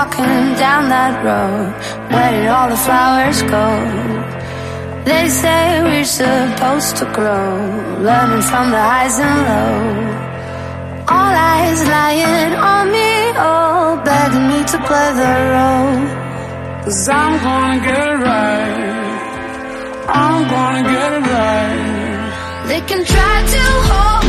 walking down that road. Where did all the flowers go? They say we're supposed to grow, learning from the highs and lows. All eyes lying on me, all begging me to play the role. Cause I'm gonna get it right. I'm gonna get it right. They can try to hold